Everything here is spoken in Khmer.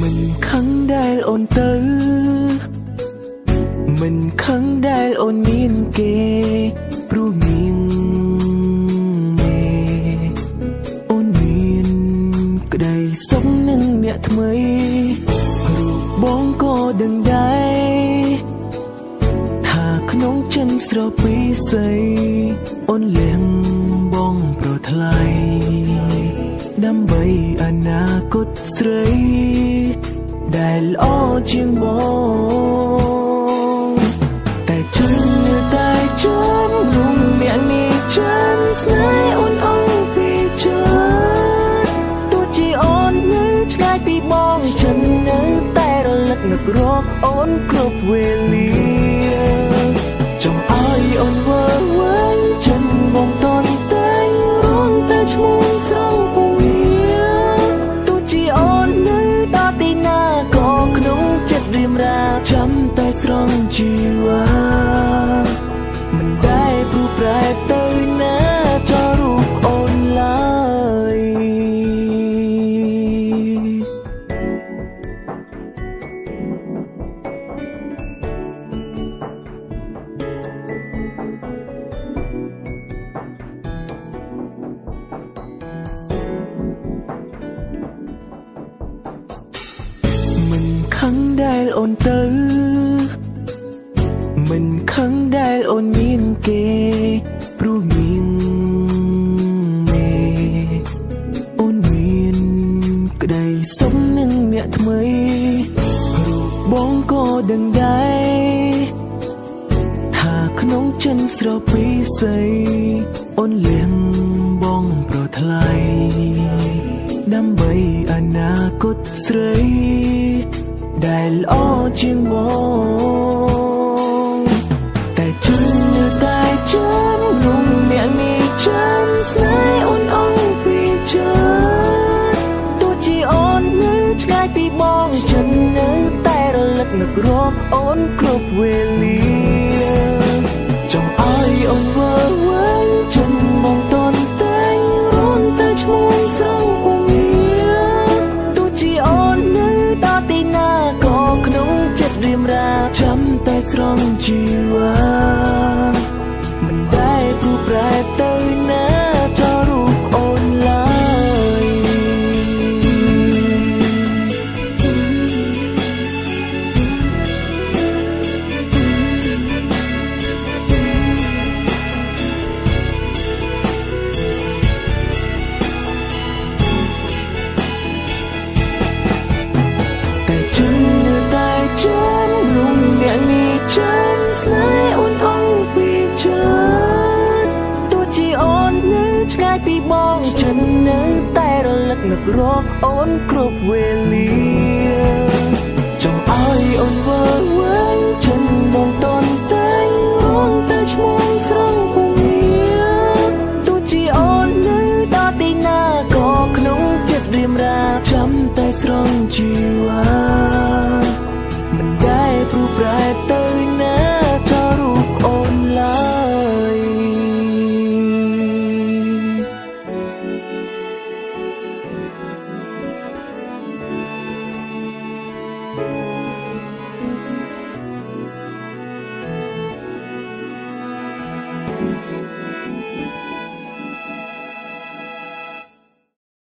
មិនខឹងដែលអូនទៅ មិនខឹងដែលអូនមានគេព្រោះមានមេអូនមានក្តីសុខនឹងអ្នកថ្មីរូបបងក៏ដឹងដែរថាក្នុងចិនស្រពីស្អីអូនលៀងបងប្រ ថ្លៃដើម្បីអនាគតស្រីដែលល្អជាងបងតែជឿតែចាំរុំអ្នកនេះចាំស្នេហ៍អូនអងពីចិត្តទោះជាអូននៅឆ្ងាយពីបងចិននៅតែរលឹកនឹករកអូនគ្រប់វេលា ស្រង់ជីវ៉ាមិនដែលព្រោះប្រែទៅណាចោលរូបអូនឡើយមិនខឹងដែលអូនទៅ មិនខឹងដែលអូនមានគេព្រោះមានមេអូនមានក្តីសុខនឹងអ្នកថ្មីរូបបងក៏ដឹងដែរថាក្នុងចិនស្រពីស័យអូនលៀងបងប្រថ្លៃដើម្បីអនាគតស្រីដែលល្អជាងបង យពីបងចិននៅតែរលឹកនឹករកអូនគ្រប់វេលាចង់ឲ្យអូនវើវិញចិនបងតនតែងរងតែឈ្មោះស្រងពងាទោះជាអូននៅដល់ទីណាក៏ក្នុងចិត្តរៀមរាចាំតែស្រង់ជីវ៉ា អូនអងពីចិត្តទោះជាអូននៅឆ្ងាយពីបងចិននៅតែរលឹកនឹករកអូនគ្រប់វេលា